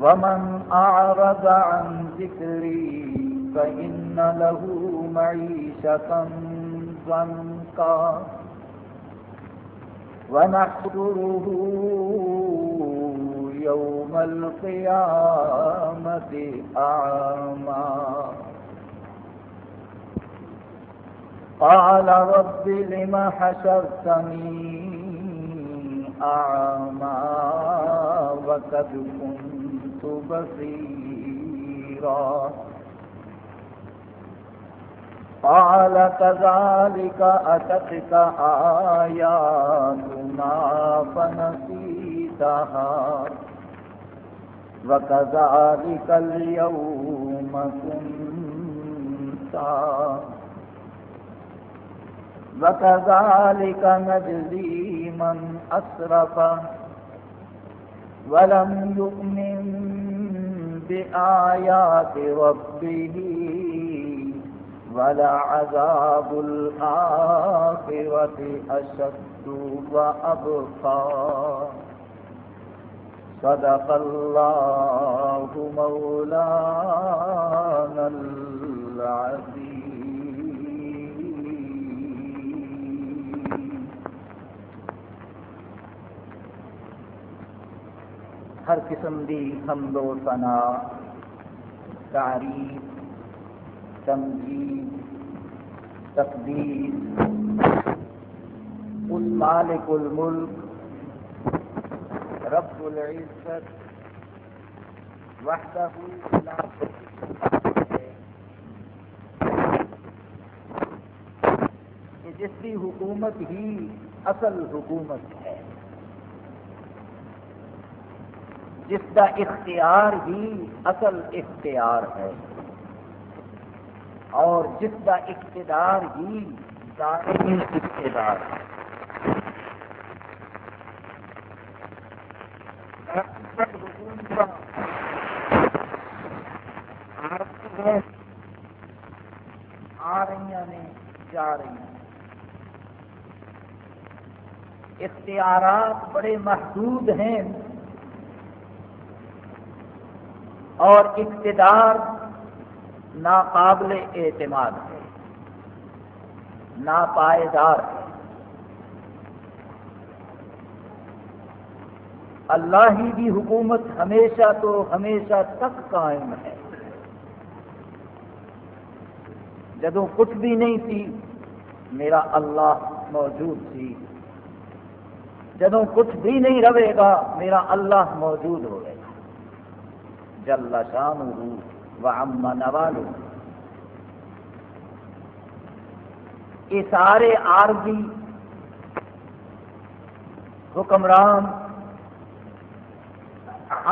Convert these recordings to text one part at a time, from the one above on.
ومن أعرض عن ذكري فإن له معيشة ضنكا ونحضره يوم القيامة أعمى. قال رب لم حشرتني أعمى وقد كنت بصيرا. قال كذلك أتتك آياتنا فنسيتها. وكذلك اليوم كنت وكذلك نجزي من أسرف ولم يؤمن بآيات ربه ولعذاب الآخرة أشد وأبقى صدق الله مولانا العظيم ہر قسم دی حمد و ثنا، تعریف، تمجید، تقدیر. اس مالک الملک، رب العزت، وحدہ لا کہ جس کی حکومت ہی اصل حکومت ہے. جس کا اختیار ہی اصل اختیار ہے اور جس کا اقتدار ہی دائمی اقتدار ہے۔ آ رہی نے جا رہی ہیں۔ اختیارات بڑے محدود ہیں۔ اور اقتدار ناقابل اعتماد ہے، ناپائیدار ہے۔ اللہ ہی کی حکومت ہمیشہ تو ہمیشہ تک قائم ہے۔ جدو کچھ بھی نہیں تھی، میرا اللہ موجود تھی۔ جدو کچھ بھی نہیں رہے گا، میرا اللہ موجود ہوئے گا جل شان و نوالو یہ سارے عارضی حکمران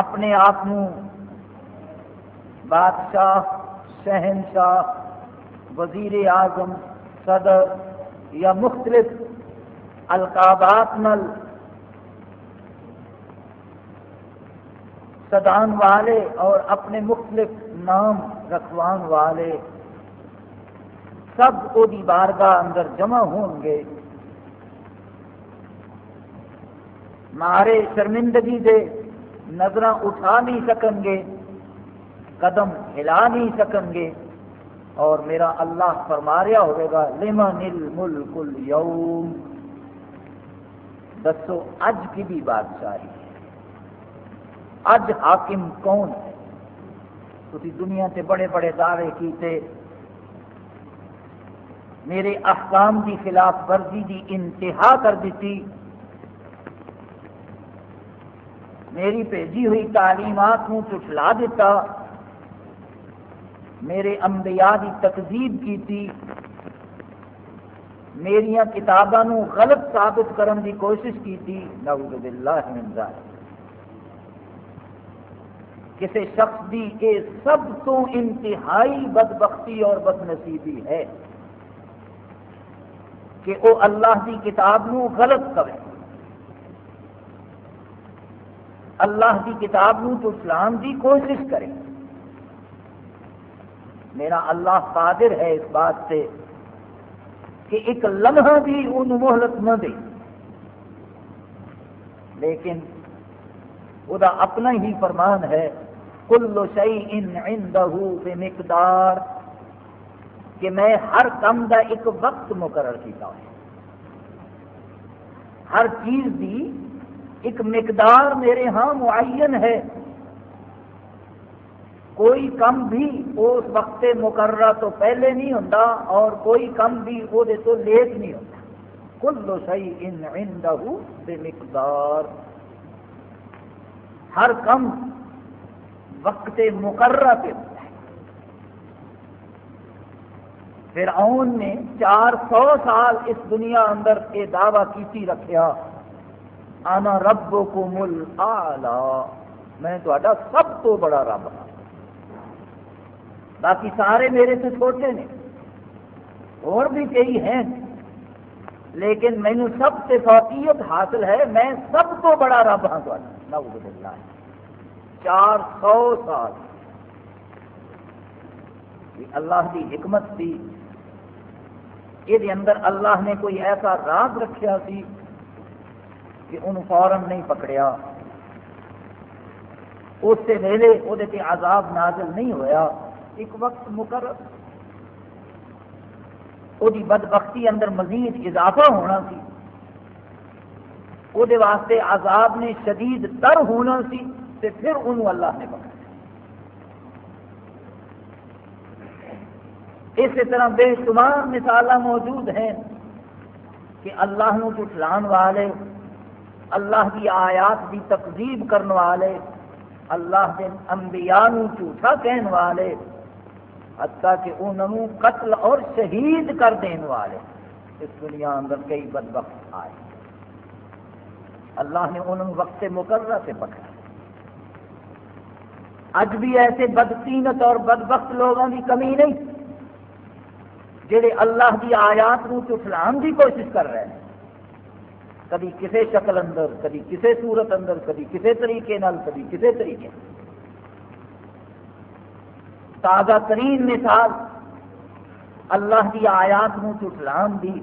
اپنے آپ بادشاہ، شہنشاہ، وزیر اعظم، صدر یا مختلف القابات نل سدان والے اور اپنے مختلف نام رکھوان والے سب کو دی بارگاہ اندر جمع ہوں گے۔ مارے شرمندگی دے نظر اٹھا نہیں سکیں گے، قدم ہلا نہیں سکیں گے۔ اور میرا اللہ فرما رہا ہوئے گا، لمن الملک اليوم دسو، اج کی بھی بادشاہی۔ اج حاکم کون ہے؟ تھی دنیا تے بڑے بڑے دعوے کیتے، میرے احکام کی خلاف ورزی کی انتہا کر دیتی، میری بھیجی ہوئی تعلیمات کو چٹلا دیتا، میرے انبیاء کی تقزیب کی تھی میریا کتابوں غلط ثابت کرنے کی کوشش کی نعوذ باللہ من ذالک۔ کسی شخص کی یہ سب تو انتہائی بدبختی اور بد نصیبی ہے کہ وہ اللہ کی کتاب نو غلط کرے۔ اللہ کی کتاب نو تو اسلام کی کوشش کرے۔ میرا اللہ قادر ہے اس بات سے کہ ایک لمحہ بھی ان محلت نہ دے۔ لیکن وہ اپنا ہی فرمان ہے کل شعی ان عندہ مقدار کہ میں ہر کم دا ایک وقت مقرر کیتا ہوں۔ ہر چیز دی ایک مقدار میرے ہاں معین ہے۔ کوئی کم بھی اس وقت مقررہ تو پہلے نہیں ہوتا اور کوئی کم بھی وہ تو لیٹ نہیں ہوتا کل سی ان عندہ بے مقدار ہر کم وقت مقررہ پہ ہوتا ہے۔ فرعون نے چار سو سال اس دنیا اندر یہ دعوی کیتی رکھیا آنا رب کو مل آلہ میں تا سب تو بڑا رب ہوں باقی سارے میرے سے چھوٹے نے، اور بھی کئی ہیں۔ لیکن مینو سب سے فوقیت حاصل ہے، میں سب کو بڑا رب ہاں نعوذ باللہ۔ چار سو سال۔ اللہ کی حکمت تھی۔ یہ اندر اللہ نے کوئی ایسا راز رکھا سی کہ انہوں فوراً نہیں پکڑیا۔ اس سے ویلے وہ عذاب نازل نہیں ہویا۔ ایک وقت مقرر وہ بدبختی اندر مزید اضافہ ہونا سی۔ وہ واسطے عذاب نے شدید تر ہونا سی۔ تے پھر انہوں اللہ نے پکڑا۔ اسی طرح بے شمار مثال موجود ہیں کہ اللہ نو جٹلان والے، اللہ کی آیات کی تقزیب کرنے والے، اللہ کے انبیاء جھوٹا کہنے والے، حتیٰ کہ انہوں قتل اور شہید کر دین والے۔ اس دنیا اندر کئی بدبخت آئے۔ اللہ نے انہوں وقت مقررہ سے پکڑا۔ اج بھی ایسے بدتینت اور بدبخت لوگوں کی کمی نہیں۔ جہے اللہ کی آیات نو چٹلان کی کوشش کر رہے ہیں۔ کبھی کسی شکل اندر، کبھی کسی صورت اندر، کبھی کسی طریقے نال، کبھی کسی طریقے۔ تازہ ترین مثال اللہ کی آیات نو چٹلان دی،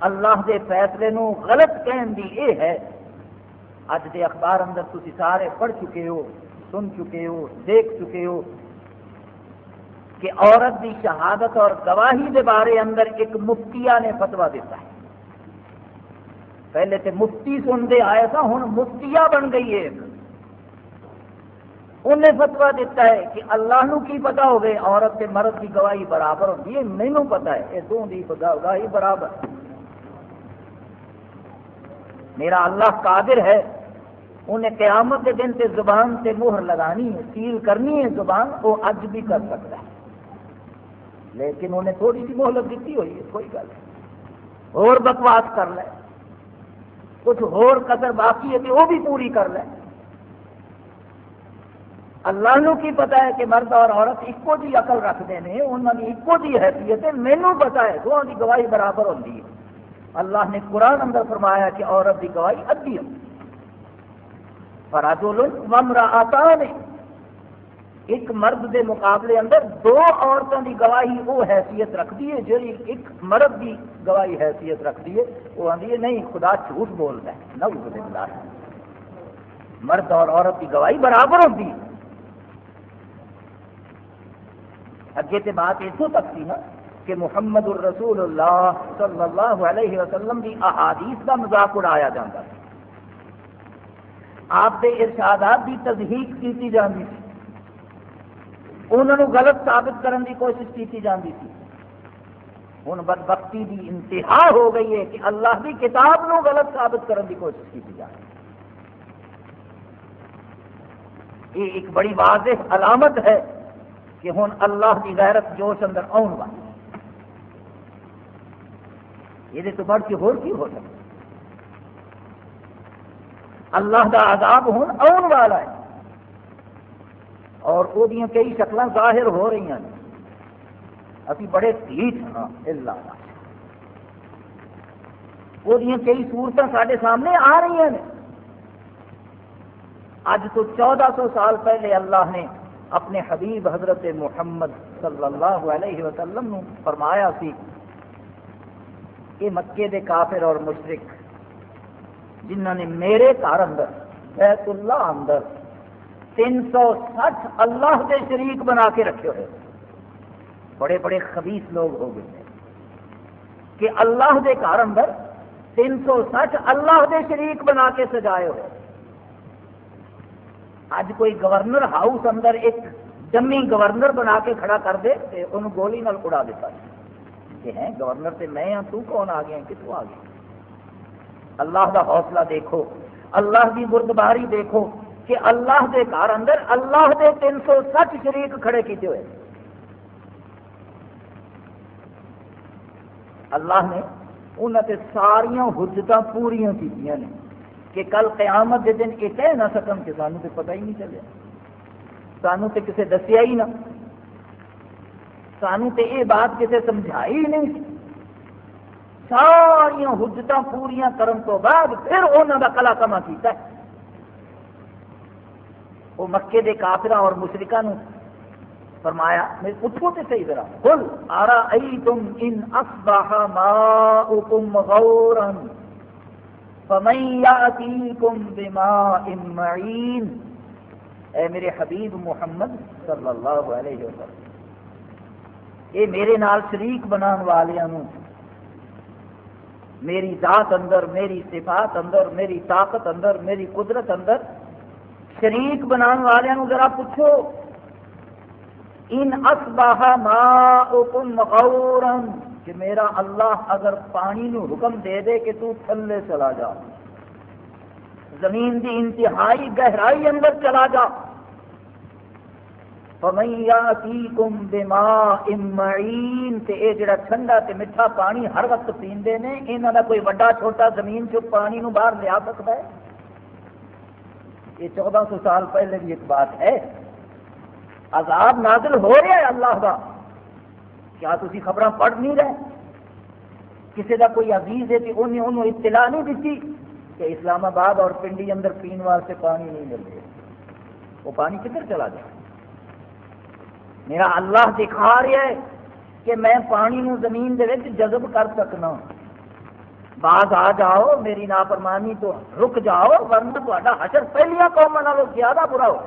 اللہ دے فیصلے نو غلط کہن دی اے ہے۔ اج دے اخبار اندر تھی سارے پڑھ چکے ہو۔ سن چکے ہو دیکھ چکے ہو کہ عورت دی شہادت اور گواہی دے بارے اندر ایک مفتیا نے فتوا دیتا ہے۔ پہلے تے مفتی سنتے آئے تھا ہوں مفتیا بن گئی ہے انہیں فتوا دیتا ہے کہ اللہ نو کی پتا ہوگی عورت کے مرد کی گواہی برابر ہوتی ہے مینو پتا ہے یہ دونوں کی گواہی برابر۔ میرا اللہ قادر ہے انہیں قیامت کے دن سے زبان سے مہر لگانی ہے، سیل کرنی ہے زبان، وہ اج بھی کر سکتا ہے۔ لیکن انہیں تھوڑی سی مہلت دیتی ہوئی ہے، کوئی گل اور بکواس کر لے۔ کچھ اور قدر باقی ہے کہ وہ بھی پوری کر لے۔ اللہ نو کی پتا ہے کہ مرد اور عورت ایکو جی عقل رکھتے ہیں انہوں کی ایکو جی حیثیت ہے مینو پتا ہے دونوں کی گواہی برابر ہوتی ہے۔ اللہ نے قرآن اندر فرمایا کہ عورت کی گواہی ادھی ہو فراجول ممرا آتا ایک مرد دے مقابلے اندر دو عورتوں کی گواہی وہ حیثیت رکھتی ہے جی ایک مرد کی گواہی حیثیت رکھتی ہے وہ آدھی ہے نہیں، خدا جھوٹ بولتا ہے۔ نہ مرد اور عورت کی گواہی برابر ہوتی ہے اگے تے بات اتوں تک تھی نا کہ محمد الرسول اللہ صلی اللہ علیہ وسلم کی احادیث کا مذاق اڑایا جاتا ہے۔ آپ کے ارشادات کی تصدیق کی جاتی تھی۔ انہوں نے غلط ثابت کرنے کی کوشش کی جاتی تھی۔ ہوں بدبختی کی انتہا ہو گئی ہے کہ اللہ کی کتاب نو غلط ثابت کرنے کی کوشش کی جاتی یہ ایک بڑی واضح علامت ہے کہ ہوں اللہ کی غیرت جوش اندر آن والی۔ یہ تو بڑھ کے ہو سکتا اللہ کا عذاب ہوں آن والا ہے۔ اور وہ کئی شکل ظاہر ہو رہی ہیں۔ ابھی بڑے ٹھیک ہاں اللہ وہ کئی صورتیں سارے سامنے آ رہی ہیں۔ اج تو چودہ سو سال پہلے اللہ نے اپنے حبیب حضرت محمد صلی اللہ علیہ وسلم فرمایا سی کہ مکے دے کافر اور مشرق جنہ نے میرے گھر اندر، بیت اللہ اندر تین سو سٹھ اللہ کے شریک بنا کے رکھے ہوئے۔ بڑے بڑے خبیص لوگ ہو گئے کہ اللہ کے گھر اندر تین سو سٹھ اللہ کے شریک بنا کے سجائے ہوئے۔ اج کوئی گورنر ہاؤس اندر ایک جمی گورنر بنا کے کھڑا کر دے تو انہوں گولی نال اڑا دیتا کہ ہیں گورنر سے میں ہاں تو کون آ گیا کتوں آ گیا اللہ دا حوصلہ دیکھو، اللہ کی بردباری دیکھو کہ اللہ دے گھر اندر اللہ دے تین سو سٹھ شریک کھڑے کیتے ہوئے۔ اللہ نے انہوں نے ساریا حجت پوریا کی کہ کل قیامت کے دن یہ کہہ نہ سکن کہ سانو تو پتہ ہی نہیں چلے سانو تو کسے دسیا ہی نہ۔ سانو تو یہ بات کسے سمجھائی ہی نہیں۔ ساریا حجت پوریا کرن تو بعد پھر انہوں کا کلا کما کیتا ہے۔ وہ مکے دے کافرہ اور مشرکہ نو فرمایا، میں اٹھو تے صحیح ذرا۔ قل، ارائیتم ان اصبح ماؤکم غورا فمن یاتیکم بماء معین۔ اے میرے حبیب محمد صلی اللہ علیہ وسلم، اے میرے نال شریک بنان والیاں میری ذات اندر، میری صفات اندر، میری طاقت اندر، میری قدرت اندر شریک بنا والوں ذرا پوچھو۔ ان اصباہ مغورا کہ میرا اللہ اگر پانی نو حکم دے دے کہ تو تھلے چلا جا۔ زمین دی انتہائی گہرائی اندر چلا جا۔ فَمَيْيَاتِيكُمْ بِمَاءٍ مَعِينٍ تے اے جڑا ٹھنڈا تے میٹھا پانی ہر وقت پیندے نے، انہاں دا کوئی بڑا چھوٹا زمین چ پانی نو باہر لیا سکتا ہے؟ یہ چودہ سو سال پہلے بھی ایک بات ہے۔ عذاب نازل ہو رہا ہے اللہ کا کیا تھی خبر پڑھ نہیں رہے؟ کسی کا کوئی عزیز ہے کہ انہیں انہوں اطلاع نہیں دیتی کہ اسلام آباد اور پنڈی اندر پین واسطے پانی نہیں مل رہا وہ پانی کدھر چلا جائے؟ میرا اللہ دکھا رہا ہے کہ میں پانی نو زمین دے جذب کر سکنا۔ بعض آ جاؤ، میری نافرمانی تو رک جاؤ، ورنہ تا حشر پہلیا قوم نالوں زیادہ برا ہو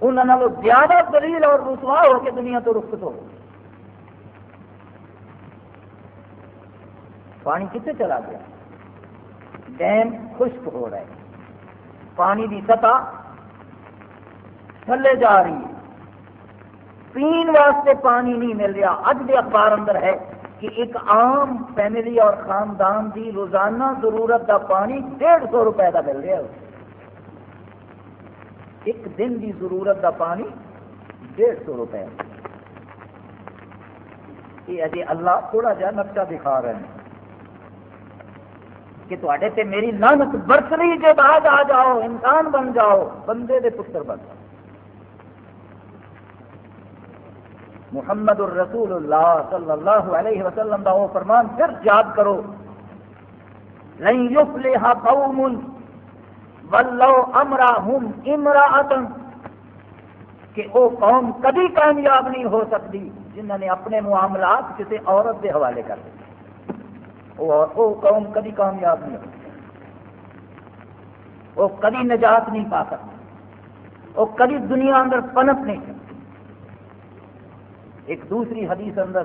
انہوں زیادہ دلیل اور رسوا ہو کے دنیا تو رخ ہو پانی کتنے چلا گیا؟ ڈیم خشک ہو رہا ہے۔ پانی کی سطح تھلے جا رہی ہے پین واسطے پانی نہیں مل رہا۔ اج دے اخبار اندر ہے کہ ایک عام فیملی اور خاندان کی روزانہ ضرورت کا پانی ڈیڑھ سو روپے کا مل رہا ہے۔ ایک دن کی ضرورت کا پانی ڈیڑھ سو روپے۔ یہ اجے اللہ تھوڑا جا نقشہ دکھا رہے ہیں کہ تے میری لانت برس رہی جب آج آ جاؤ، انسان بن جاؤ، بندے دے پتر بن جاؤ۔ محمد الرسول اللہ صلی اللہ علیہ وسلم کا وہ فرمان پھر یاد کرو. نہیں یفلح قوم ولو امراہم امراۃ کہ وہ قوم کبھی کامیاب نہیں ہو سکتی جنہوں نے اپنے معاملات کسی عورت کے حوالے کر دیے. وہ قوم کبھی کامیاب نہیں ہو وہ کبھی نجات نہیں پا سکتی. وہ کبھی دنیا اندر پنپ نہیں سکتی. ایک دوسری حدیث اندر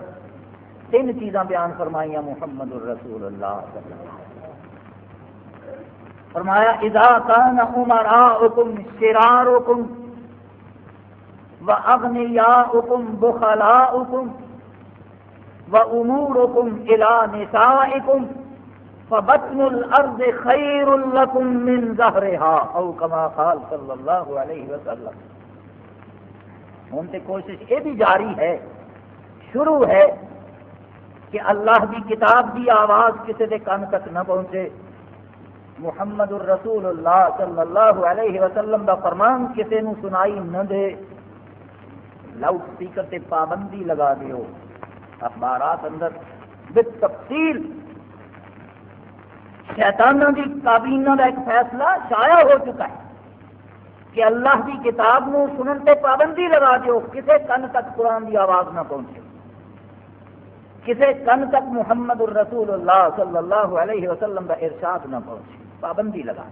تین چیزاں بیان فرمائیاں محمد الرسول اللہ صلی اللہ علیہ وسلم۔ فرمایا، اذا کان امراؤکم شرارکم و اغنیاؤکم بخلاؤکم و امورکم الى نسائکم فبطن الارض خیر لکم من ظہرها او کما قال صلی اللہ علیہ وسلم۔ ہوں تو کوشش یہ بھی جاری ہے، شروع ہے کہ اللہ کی کتاب کی آواز کسی کے کن تک نہ پہنچے۔ محمد الرسول اللہ صلی اللہ علیہ وسلم کا فرمان کسی نو سنائی نہ دے۔ لاؤڈ اسپیکر سے پابندی لگا دیو۔ اخبارات اندر تفصیل شیطانوں کی کابینہ کا ایک فیصلہ شائع ہو چکا ہے۔ کہ اللہ کی کتاب نو سنن تے پابندی لگا دیو، کسے کن تک قرآن کی آواز نہ پہنچے۔ کسی کن تک محمد الرسول اللہ صلی اللہ علیہ وسلم کا ارشاد نہ پہنچے۔ پابندی لگا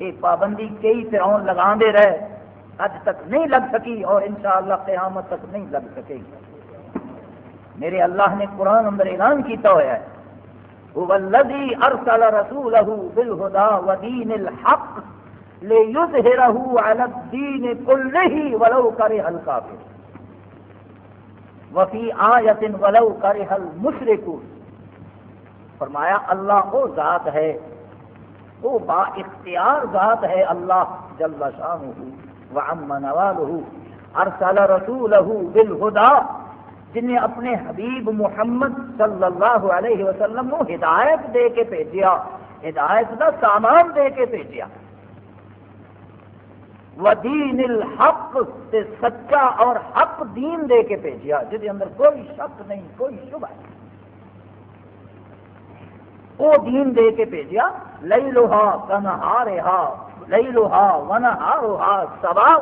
یہ پابندی کئی فرعون لگا دے رہے اج تک نہیں لگ سکی اور انشاءاللہ قیامت تک نہیں لگ سکے۔ گی میرے اللہ نے قرآن اندر اعلان کیتا ہوا ہے۔ هو الذي ارسل رسوله بالهدى ودين الحق ليظهره على الدين كله ولو كره الكافر. وفی آیت ولو کرہ المشرکون فرمایا، اللہ وہ ذات ہے، وہ با اختیار ذات ہے اللہ جل شانہ وعم نوالہ ارسل رسولہ بالہدا جن نے اپنے حبیب محمد صلی اللہ علیہ وسلم کو ہدایت دے کے بھیجیا، ہدایت کا سامان دے کے بھیجیا۔ ودین الحق سے سچا اور حق دین دے کے بھیجیا جہد اندر کوئی شک نہیں، کوئی شبہ نہیں۔ وہ دین دے کے بھیجیا لئی لوہا کنہا رہا لئی لوہا ون روحا سوا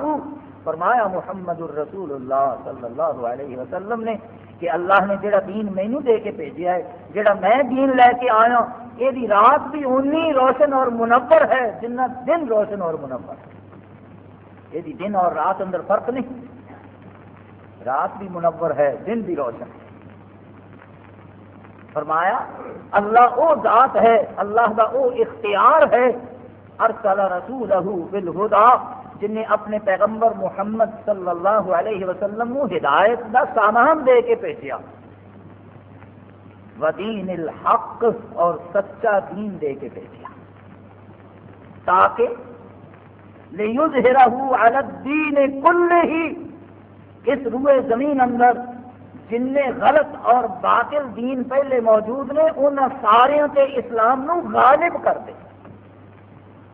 فرمایا محمد الرسول اللہ صلی اللہ علیہ وسلم نے کہ اللہ نے جڑا دین مینو دے کے بھیجا ہے، جڑا میں دین لے کے آیا، یہ رات بھی اونی روشن اور منور ہے، جنہ دن روشن اور منور ہے۔ یہ دن اور رات اندر فرق نہیں۔ رات بھی منور ہے، دن بھی روشن ہے۔ فرمایا، اللہ او ذات ہے، اللہ کا او اختیار ہے۔ ارسل رسولہ بالہدا جن نے اپنے پیغمبر محمد صلی اللہ علیہ وسلم کو ہدایت کا سامان دے کے بھیجا ودین الحق اور سچا دین دے کے بھیجا تاکہ لِيُظْهِرَهُ عَلَى الدِّينِ كُلِّهِ، اس روئے زمین اندر جن نے غلط اور باطل دین پہلے موجود نے ان سارے تے اسلام نو غالب کر دے۔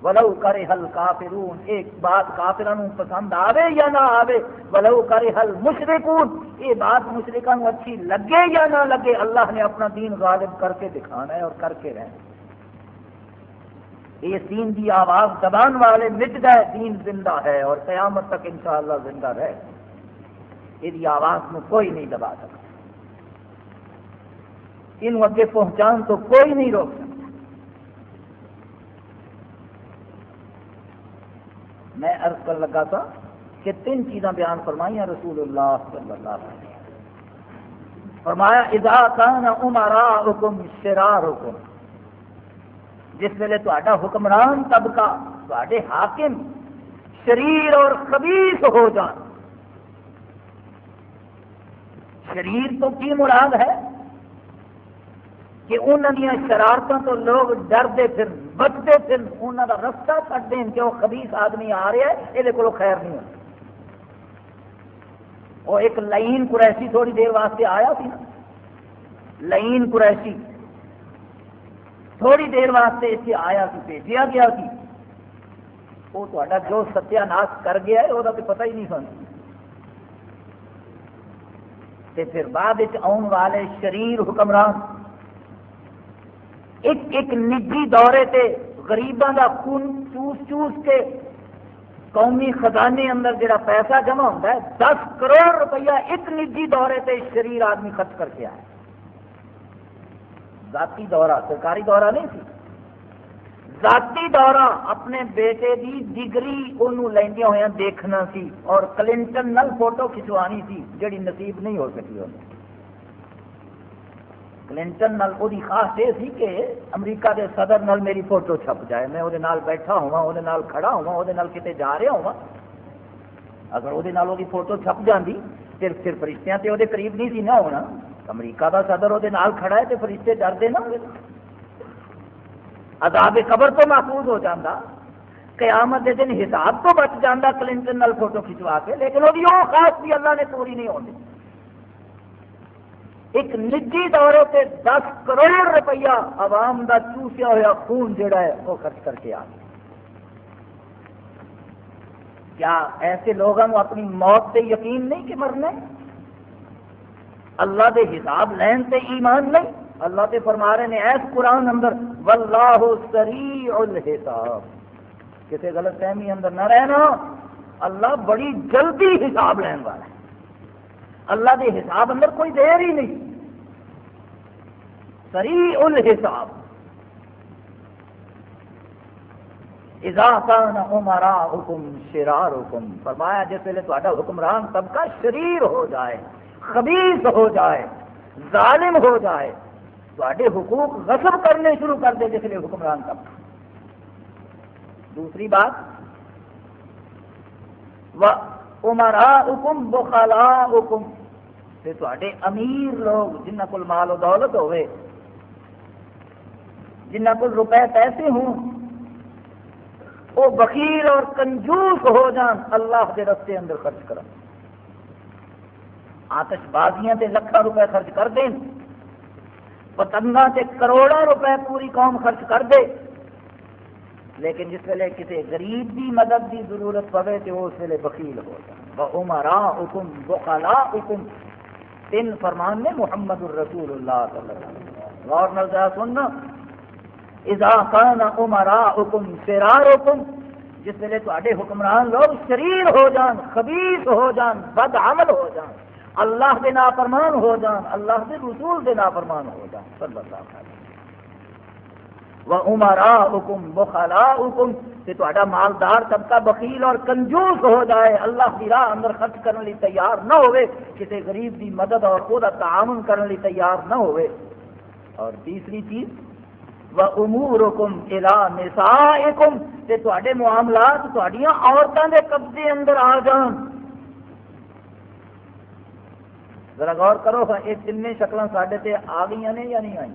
ولو کرے حل کافرون ایک بات کافران پسند آوے یا نہ آوے؟ ولو کرے حل مشرکون یہ بات مشرکان اچھی لگے یا نہ لگے؟ اللہ نے اپنا دین غالب کر کے دکھانا ہے اور کر کے رہنا یہ دین دی آواز دبان والے مٹ گئے، دین زندہ ہے اور قیامت تک انشاءاللہ زندہ رہے۔ یہ آواز میں کوئی نہیں دبا سکتا۔ ان اگے پہنچان تو کوئی نہیں روک سکتا۔ میں عرض کر لگا تھا کہ تین چیزاں بیان فرمائیاں رسول اللہ صلی اللہ علیہ وسلم فرمایا، اذا کان امراؤکم شرارکم جس ویلے تا حکمران طبقہ تے حاکم شریر اور خبیص ہو جان۔ شریر تو کی مراد ہے؟ کہ انہوں دیا شرارتوں تو لوگ ڈرتے پھر، بچتے پھر انہوں کا رستہ کٹ دیں کہ وہ خبیص آدمی آ رہا ہے یہ کو خیر نہیں ہوتا۔ وہ ایک لائن قریشی تھوڑی دیر واسطے آیا سی نا۔ لائن قریشی تھوڑی دیر واسطے اتنے آیا سی بھیجا گیا سی وہ تا جو ستیہ ناش کر گیا ہے وہ پتہ ہی نہیں سن۔ پھر بعد آن والے شریر حکمران ایک ایک نجی دورے تے غریباں کا خون چوس چوس کے قومی خزانے اندر جڑا پیسہ جمع ہوتا ہے، دس کروڑ روپیہ ایک نجی دورے تے شریر آدمی خرچ کر کے آیا۔ ذاتی دورہ، سرکاری دورہ نہیں سی۔ ذاتی دورہ اپنے بیٹے دی ڈگری انہوں لیندیا ہویا دیکھنا سی اور کلنٹن نل فوٹو کھچوانی سی جڑی نصیب نہیں ہو سکی انہیں کلنٹن نل وہ خاص یہ سی کہ امریکہ دے صدر نل میری فوٹو چھپ جائے۔ میں وہ بیٹھا ہوا وہ کھڑا ہوا وہ کتے جا رہا ہوا اگر وہ فوٹو چھپ جاندی، پھر پھر فرشتیاں تے وہ قریب نہیں سی نہ ہونا۔ امریکہ کا صدر وہ کھڑا ہے تو فرشتے ڈرتے نہ عذاب قبر تو محفوظ ہو جاتا قیامت کے دن حساب تو بچ جانا کلنٹن نال فوٹو کھچوا کے، لیکن وہ خاص بھی اللہ نے پوری نہیں ہوتی ایک نجی دورے سے دس کروڑ روپیہ عوام کا چوسیا ہوا خون جڑا ہے وہ خرچ کر کے آ گیا۔ کیا ایسے لوگوں اپنی موت سے یقین نہیں کہ مرنے اللہ دے حساب لین تے ایمان نہیں۔ اللہ تے فرما رہے ہیں ایس قرآن اندر، واللہ سریع الحساب کسی غلط فہمی اندر نہ رہنا۔ اللہ بڑی جلدی حساب لین والا ہے۔ اللہ کے حساب اندر کوئی دیر ہی نہیں۔ سری الحساب۔ عمرا حکم شرار حکم فرمایا جس ویلے تا حکمران طبقہ شریر ہو جائے خبیص ہو جائے، ظالم ہو جائے تے حقوق غصب کرنے شروع کر دے جس لیے حکمران طبقہ۔ دوسری بات عمرا حکم بخلا حکم تے امیر لوگ جنہ کو مال و دولت ہوئے جنہ کو روپے پیسے ہوں وہ بخیل اور کنجوس ہو جان اللہ کے رستے اندر خرچ کر آتش بازیاں تے لکھا روپے خرچ کر دیں پتنگا سے کروڑوں روپے پوری قوم خرچ کر دے لیکن جس ویلے کسی غریب کی مدد کی ضرورت پڑے تو اس ویلے بخیل ہو جائے عمرا حکم بخلا حکم تین فرمان نے محمد الرسول اللہ صلی اللہ علیہ وسلم۔ غور نظر سننا۔ اذا کان عمرا حکم سرار حکم جس ویلے تے حکمران لوگ شریر ہو جان خبیص ہو جان، بد عمل ہو جان، اللہ کے نافرمان ہو جان، اللہ کے رسول کے نافرمان ہو جان۔ صلی اللہ علیہ وہ عمرا حکم بخلا حکم کہ تا مالدار طبقہ بخیل اور کنجوس ہو جائے، اللہ کی راہ اندر خرچ کرنے لی تیار نہ ہوئے، کسی غریب کی مدد اور وہ تعاون کرنے لی تیار نہ ہوئے۔ اور تیسری چیز امور حکم الا نسا حکم تے معاملات تھوڑیاں عورتوں کے قبضے اندر آ جان۔ ذرا غور کرو یہ تین شکل سڈے تے آ گئی نے یا نہیں آئی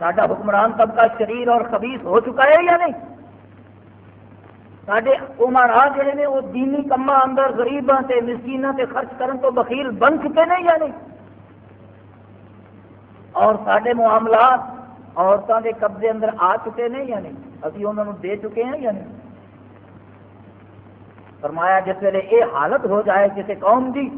سڈا حکمران طبقہ شریر اور خبیص ہو چکا ہے یا نہیں؟ سڈے عمرا جڑے نے وہ دینی کما اندر غریباں تے مسکیناں تے خرچ کرن تو بخیل بن چکے نہیں یا نہیں؟ اور سارے معاملات عورتوں کے قبضے اندر آ چکے ہیں یا نہیں؟ ابھی انہوں دے چکے ہیں یا نہیں؟ فرمایا جس ویلے یہ حالت ہو جائے کسی قوم کی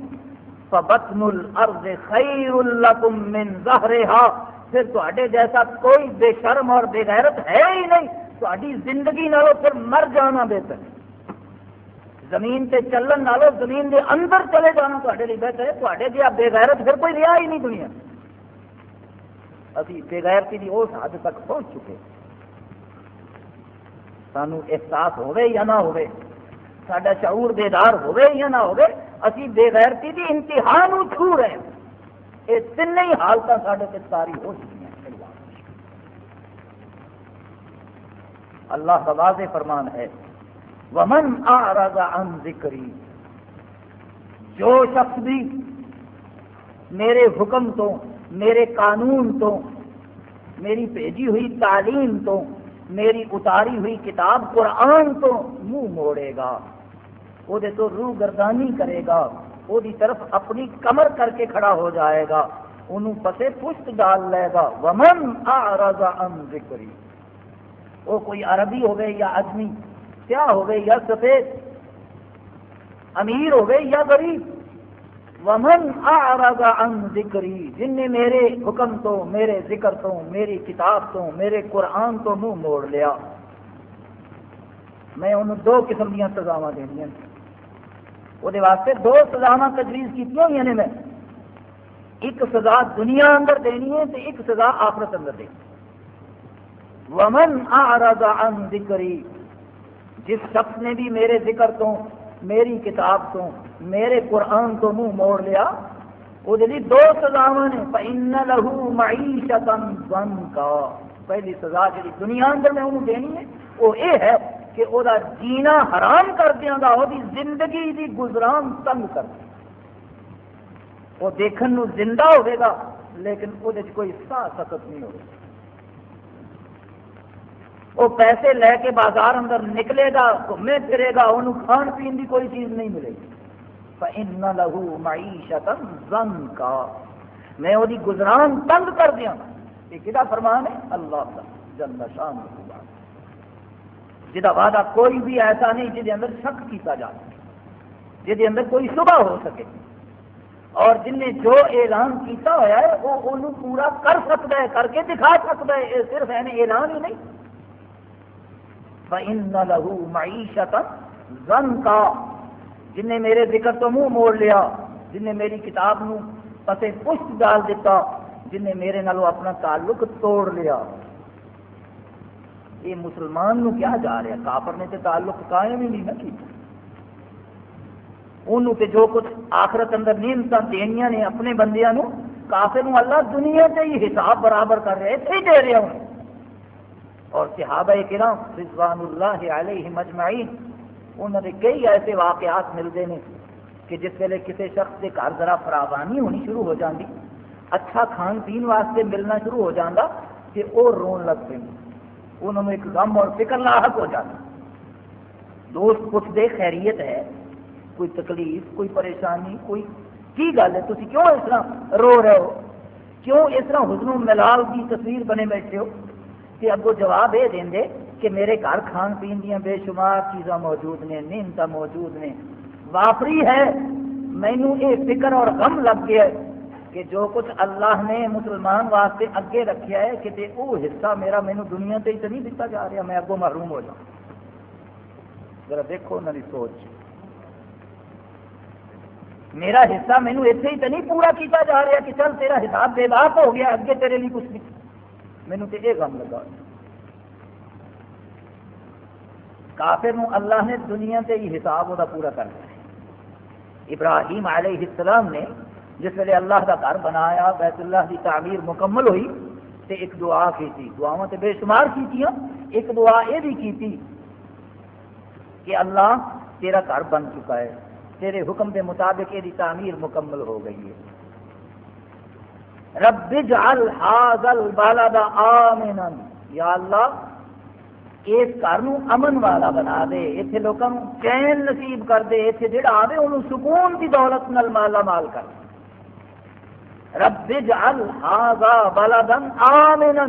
فبطن الارض خیر لکم من ظہرها پھر تے جیسا کوئی بے شرم اور بے غیرت ہے ہی نہیں تاری زندگی نالو پھر مر جانا بہتر زمین تے چلن نالو زمین دے اندر چلے جانا تے لیے بہتر ہے۔ تے جی بے غیرت پھر کوئی رہا ہی نہیں دنیا۔ ابھی بےغیرتی کی اس حد تک پہنچ چکے۔ سانو احساس ہوئے یا نہ ہوئے سڈا شعور بیدار ہوئے یا نہ ہوئے ابھی بےغیرتی کی انتہا چھو رہے ہیں۔ یہ تین ہی حالت سارے سے ساری ہو چکی ہیں۔ اللہ کا واضح فرمان ہے۔ ومن آرز عن ذکری جو شخص بھی میرے حکم تو، میرے قانون تو، میری بھیجی ہوئی تعلیم تو، میری اتاری ہوئی کتاب قرآن تو منہ موڑے گا، وہ تو روح گردانی کرے گا۔ وہ طرف اپنی کمر کر کے کھڑا ہو جائے گا انہوں پسے پشت ڈال لے گا ومن عن ذکری وہ کوئی عربی ہو یا آدمی کیا ہو یا سفید امیر ہو گئے یا غریب ومن اعرض عن ذکری جن نے میرے حکم تو میرے ذکر تو میری کتاب تو میرے قرآن تو منہ موڑ لیا میں انہوں دو قسم دیا سزاوا دنیا وہ واسطے دو سزاوا تجویز کی ہوئی نے میں۔ ایک سزا دنیا اندر دینی ہے تو ایک سزا آخرت اندر دینی ومن اعرض عن ذکری جس شخص نے بھی میرے ذکر تو، میری کتاب تو، میرے قرآن تو منہ موڑ لیا، وہ جی دو سزاوا نے۔ لہو معیشت کا پہلی سزا جی دنیا اندر میں انہوں دینی ہے، وہ یہ ہے کہ وہ جینا حرام کر دیا گا وہ زندگی دی گزران تنگ کر دیا۔ وہ دیکھن نو زندہ ہوئے گا، لیکن وہ کوئی سا سخت نہیں ہوگا وہ پیسے لے کے بازار اندر نکلے گا، گھومے پھرے گا انہوں کھان پین کی کوئی چیز نہیں ملے گی۔ فَإِنَّ لَهُ مَعِيشَةً زَنْكَا میں وہ گزران تنگ کر دیا۔ یہ کدا فرمان ہے؟ اللہ کا جل شان جہاں وعدہ کوئی بھی ایسا نہیں جہد اندر شک کیتا جا سکے جہد اندر کوئی صبح ہو سکے۔ اور جن نے جو اعلان کیتا ہوا ہے، وہ انہوں پورا کر سکتا ہے، کر کے دکھا سکتا ہے، یہ صرف اعلان ہی نہیں۔ فَإِنَّ لَهُ مَعِيشَةً زَنْكَا جن نے میرے ذکر تو منہ موڑ لیا، جن نے میری کتاب نو پسے پشت ڈال دیتا جن نے میرے نالو اپنا تعلق توڑ لیا۔ یہ مسلمان نو کیا جا رہا کافر نے تو تعلق قائم ہی نہیں نہ انہوں تے جو کچھ آخرت اندر نعمت دینیا نے اپنے بندیاں نو، کافر نو اللہ دنیا سے ہی حساب برابر کر رہے اتنے ہی دے رہے ہوں۔ اور صحابہ کرام رضوان اللہ علیہ مجمعین انہوں نے کئی ایسے واقعات ملتے ہیں کہ جس ویلے کسی شخص کے گھر ذرا فراوانی ہونی شروع ہو جاتی اچھا کھان پین واسطے ملنا شروع ہو جاتا کہ وہ رون لگ پہ انہوں نے ایک غم اور فکر لاحق ہو جاتا۔ دوست، کچھ دے خیریت ہے، کوئی تکلیف، کوئی پریشانی، کوئی کی گل ہے؟ تھی کیوں اس طرح رو رہے ہو؟ کیوں اس طرح حسن ملال کی تصویر بنے بیٹھے ہو؟ کہ اگو جواب یہ دیں دے کہ میرے گھر کھان پین دیا بے شمار چیزاں موجود نے نعمت موجود نے۔ واپری ہے مینو یہ فکر اور غم لگ گیا ہے۔ کہ جو کچھ اللہ نے مسلمان واسطے اگے رکھیا ہے کہ وہ حصہ میرا مینو دنیا سے ہی تو نہیں دیتا جا رہا، میں اگوں محروم ہو جاؤں۔ ذرا دیکھو انہوں کی سوچ۔ میرا حصہ مینو اتنے ہی تو نہیں پورا کیتا جا رہا کہ چل تیرا حساب بے باپ ہو گیا، اگے تیرے لیے کچھ نہیں۔ مینو تو یہ کام لگا۔ کافر نو اللہ نے دنیا سے ہی حساب وہ پورا کر دیا۔ ابراہیم علیہ السلام نے جس ویلے اللہ کا گھر بنایا، بیت اللہ کی تعمیر مکمل ہوئی، تے ایک دعا کی تھی دعاواں تے بے شمار کی ایک دعا یہ بھی کیتی کہ اللہ تیرا گھر بن چکا ہے، تیرے حکم کے مطابق یہ تعمیر مکمل ہو گئی ہے۔ رب جعل هذا البلد آمنا۔ یا اللہ، اس گھر امن والا بنا دے۔ اتنے لوگوں چین نصیب کر دے۔ اتنے جڑا آئے انہوں سکون کی دولت نال مالا مال کر دے۔ رب جعل هذا بلدا آمنا.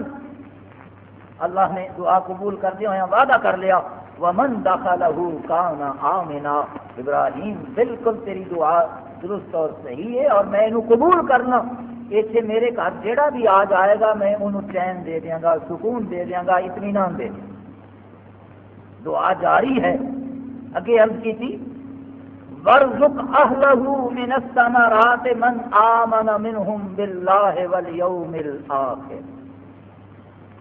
اللہ نے دعا قبول کر دیا وعدہ کر لیا. ومن دخلہ کان آمنا. ابراہیم بالکل تیری دعا درست اور صحیح ہے اور میں انہوں قبول کرنا. اتنے میرے گھر جہاں بھی آ جائے گا میں انہوں چین دے دیا گا، سکون دے دیا گا، اطمینان دے دیا دعا جاری ہے. اگے عرض کی تھی ورزق اہلہ من الثمرات من آمن منہم باللہ والیوم الآخر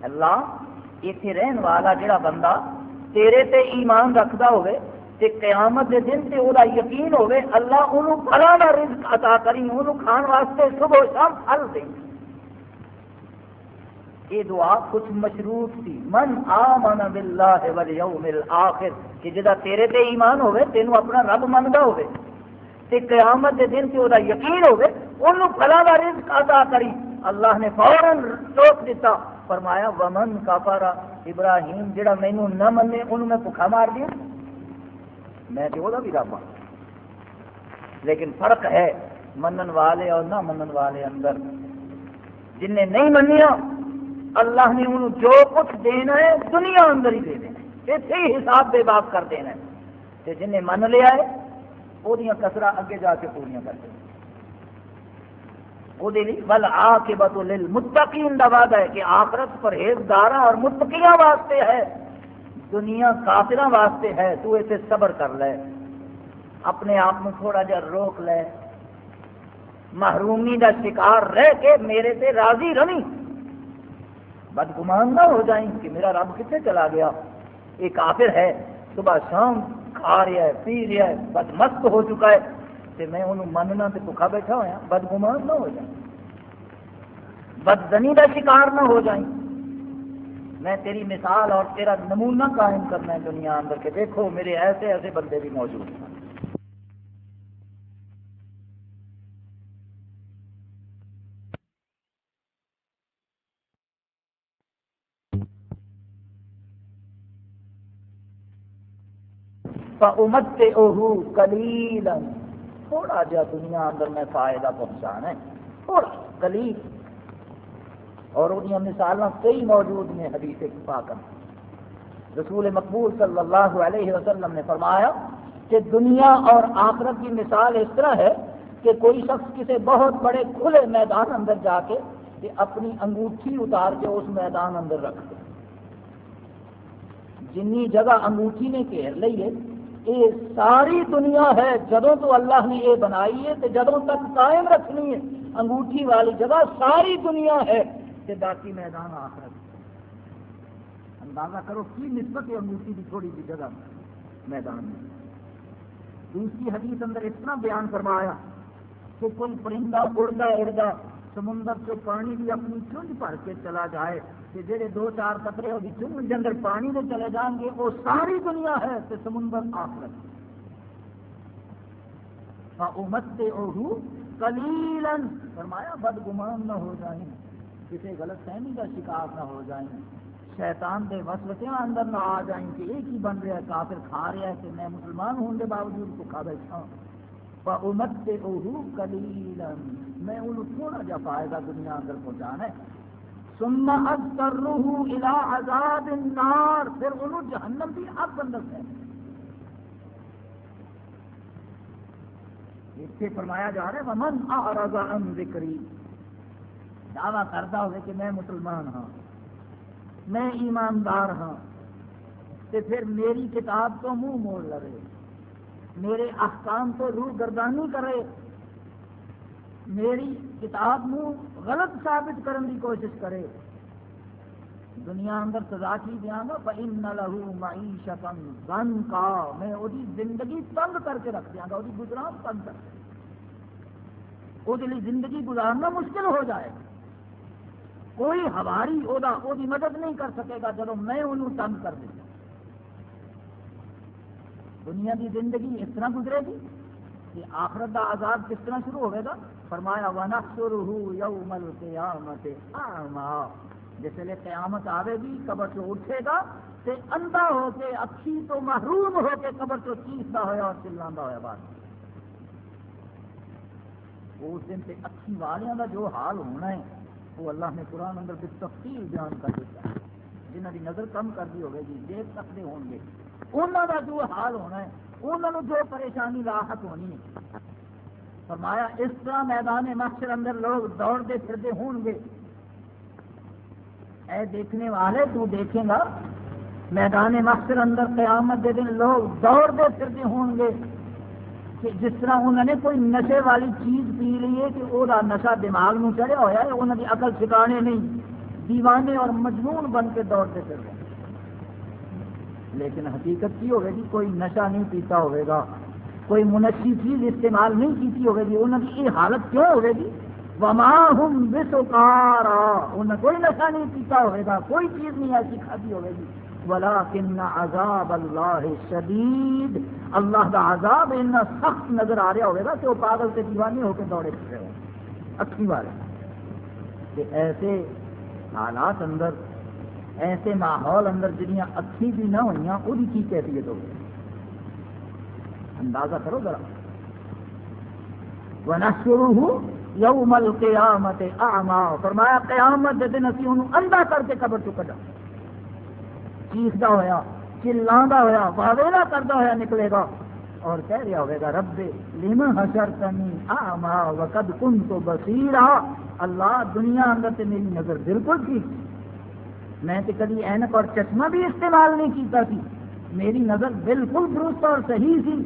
اللہ اتنے رہن والا جڑا بندہ تیرے تے ایمان رکھتا ہوئے تے قیامت دے دن تے او یقین ہوئے اللہ انہوں بھلا دا رزق عطا کری انہوں کھان واسطے صبح و شام پھل دیں۔ یہ دعا کچھ مشروط تھی من آمن باللہ والیوم الاخر کہ جدا تیرے تے ایمان ہوئے تینوں اپنا رب منگا ہوئے تے قیامت دے دن تے او دا یقین ہوئے انہوں بھلا دا رزق عطا کری۔ اللہ نے فوراً روک دیتا فرمایا، ومن کافارا ابراہیم، جڑا مینو نہ منے انہوں میں بھوکا مار دیا۔ میں تو وہ بھی رب ہوں لیکن فرق ہے منن والے اور نہ منن والے اندر۔ جن نے نہیں منیا اللہ نے انہوں جو کچھ دینا ہے دنیا اندر ہی دے دینا اتنے ہی حساب بے باپ کر دینا ہے۔ جن نے من لیا ہے وہ کسرا اگے جا کے پوریا کر دینا بل آ کے بطول متقین کا وعدہ ہے کہ آخرت پرہیزگار اور متقیاں واسطے ہے۔ دنیا کافر واسطے ہے، تو اسے صبر کر لے۔ اپنے آپ کو تھوڑا جا روک لے۔ محرومی کا شکار رہ کے میرے سے راضی رہی بدگمان نہ ہو جائیں کہ میرا رب کتنے چلا گیا۔ یہ کافر ہے۔ صبح شام کھا رہا ہے، پی رہا ہے، بدمست ہو چکا ہے۔ تے میں انہوں مننا تے بھوکا بیٹھا ہوا بدگمان نہ ہو جائیں۔ بدزنی کا شکار نہ ہو جائیں۔ میں تیری مثال اور تیرا نمونہ قائم کرنا ہے دنیا اندر کے دیکھو میرے ایسے ایسے بندے بھی موجود ہیں۔ امت اوہو کلیلن تھوڑا جا دنیا اندر میں فائدہ پہنچانا ہے۔ تھوڑا کلیل اور وہ مثال کئی موجود نے حدیث پاک رسول مقبول صلی اللہ علیہ وسلم نے فرمایا کہ دنیا اور آخرت کی مثال اس طرح ہے کہ کوئی شخص کسی بہت بڑے کھلے میدان اندر جا کے کہ اپنی انگوٹھی اتار کے اس میدان اندر رکھ دے۔ جنی جگہ انگوٹھی نے گھیر لی ہے یہ ساری دنیا ہے، جدوں تو اللہ نے یہ بنائی ہے تو جدوں تک قائم رکھنی ہے، انگوٹھی والی جگہ ساری دنیا ہے کہ باقی میدان آخرت اندازہ کرو کی نسبت ہے انگوٹھی کی تھوڑی سی جگہ میدان میں۔ دوسری حدیث اندر اتنا بیان فرمایا کہ کوئی پرندہ اڑتا اڑتا سمندر سے پانی بھی اپنی چونج بھر کے چلا جائے کہ جہے دو چار قطرے وہ چونج کے اندر پانی میں چلے جائیں گے، وہ ساری دنیا ہے تو سمندر آخرت امت اوہو کلیلن فرمایا، بدگمان نہ ہو جائیں، کسی غلط فہمی کا شکار نہ ہو جائیں۔ شیطان دے وسوسیاں اندر نہ آ جائیں کہ ایک ہی بن رہا ہے، کافر کھا رہا ہے کہ میں مسلمان ہوں کے باوجود کو کھا بیٹھا ہوں امت سے اوہو کلیلن میں انہوں تھوڑا جا فائدہ دنیا اندر پہنچانا ہے۔ سما ثم اضطره الى عذاب النار۔ پھر انہوں جہنم بھی اب اندر ہے۔ اتنے فرمایا جا رہا ہے من اعرض عن ذکری دعویٰ کرتا ہوئے کہ میں مسلمان ہاں۔ میں ایماندار ہاں۔ تو پھر میری کتاب تو منہ موڑ لگے۔ میرے احکام تو روح گردانی کرے۔ میری کتاب نو غلط ثابت کرنے کی کوشش کرے۔ دنیا اندر سزا کی دیا گا فَإِنَّ لَهُ مَعِيشَةً ضَنْكَا۔ میں وہ زندگی تنگ کر کے رکھ دیا گا وہ گزران تنگ کر۔ وہ زندگی گزارنا مشکل ہو جائے۔ گا کوئی ہواری وہ مدد نہیں کر سکے گا جب میں انہوں تنگ کر دوں۔ دنیا کی زندگی اس طرح گزرے گی کہ آخرت کا آزاد کس طرح شروع ہوئے گا؟ فرمایا وَنَحْسُرُهُ يَوْمَ الْقِيَامَةِ أَعْمَا جس لیے قیامت آئے گی، قبر سے اٹھے گا تے اندھا ہو کے اکھی تو محروم ہو کے قبر سے چیزتا ہوا اور چلانا ہوا بات۔ اس دن سے اکھی والوں کا جو حال ہونا ہے، وہ اللہ نے قرآن اندر بھی تفصیل بیان کر دیتا ہے۔ جنہ کی نظر کم کر دی ہوگی جی، دیکھ سکتے ہوں گے۔ انہوں کا جو حال ہونا ہے انہوں جو پریشانی راحت ہونی ہے۔ فرمایا، اس طرح میدان مقصر اندر لوگ دوڑتے پھرتے ہون گے۔ اے دیکھنے والے، تو دیکھیں گا، میدان مقصر اندر قیامت دے دن لوگ دوڑتے پھرتے ہون گے۔ کہ جس طرح انہوں نے کوئی نشے والی چیز پی لی ہے، کہ وہ نشہ دماغ میں چڑھیا ہوا ہے انہوں کی عقل ٹھکانے نہیں۔ دیوانے اور مجنون بن کے دوڑتے پھرتے لیکن حقیقت کی ہوگی جی کوئی نشہ نہیں پیتا ہوئے گا، کوئی منشی چیز استعمال نہیں کی ہوگی جی انہوں کی یہ حالت کیوں ہوگی جی وما ہم بسکارا انہیں کوئی نشہ نہیں پیتا ہوئے گا، کوئی چیز نہیں ایسی کھاتی ہوگی جی ولیکن عذاب اللہ شدید اللہ کا عذاب اتنا سخت نظر آ رہا ہوگا کہ وہ پاگل سے دیوانے ہو کے دوڑے پھر رہے اچھی والے کہ ایسے حالات اندر، ایسے ماحول اندر جنیاں اکھی بھی نہ ہوئی وہ کی کیفیت ہو اندازہ کرو ذرا۔ ونحشره یوم القیامت اعما فرمایا، قیامت دے دن اسی انہوں اندھا کر کے قبر چ کڈا چیخدا ہویا چلانا ہویا واویلا کردا ہویا، نکلے گا۔ اور کہہ رہا ہوئے گا رب لم حشرتنی اعما وقد كنت بصیرا. اللہ دنیا اندر تے میری نظر بالکل ٹھیک میں تو کبھی اینک اور چشمہ بھی استعمال نہیں کیتا تھی میری نظر بالکل درست اور صحیح تھی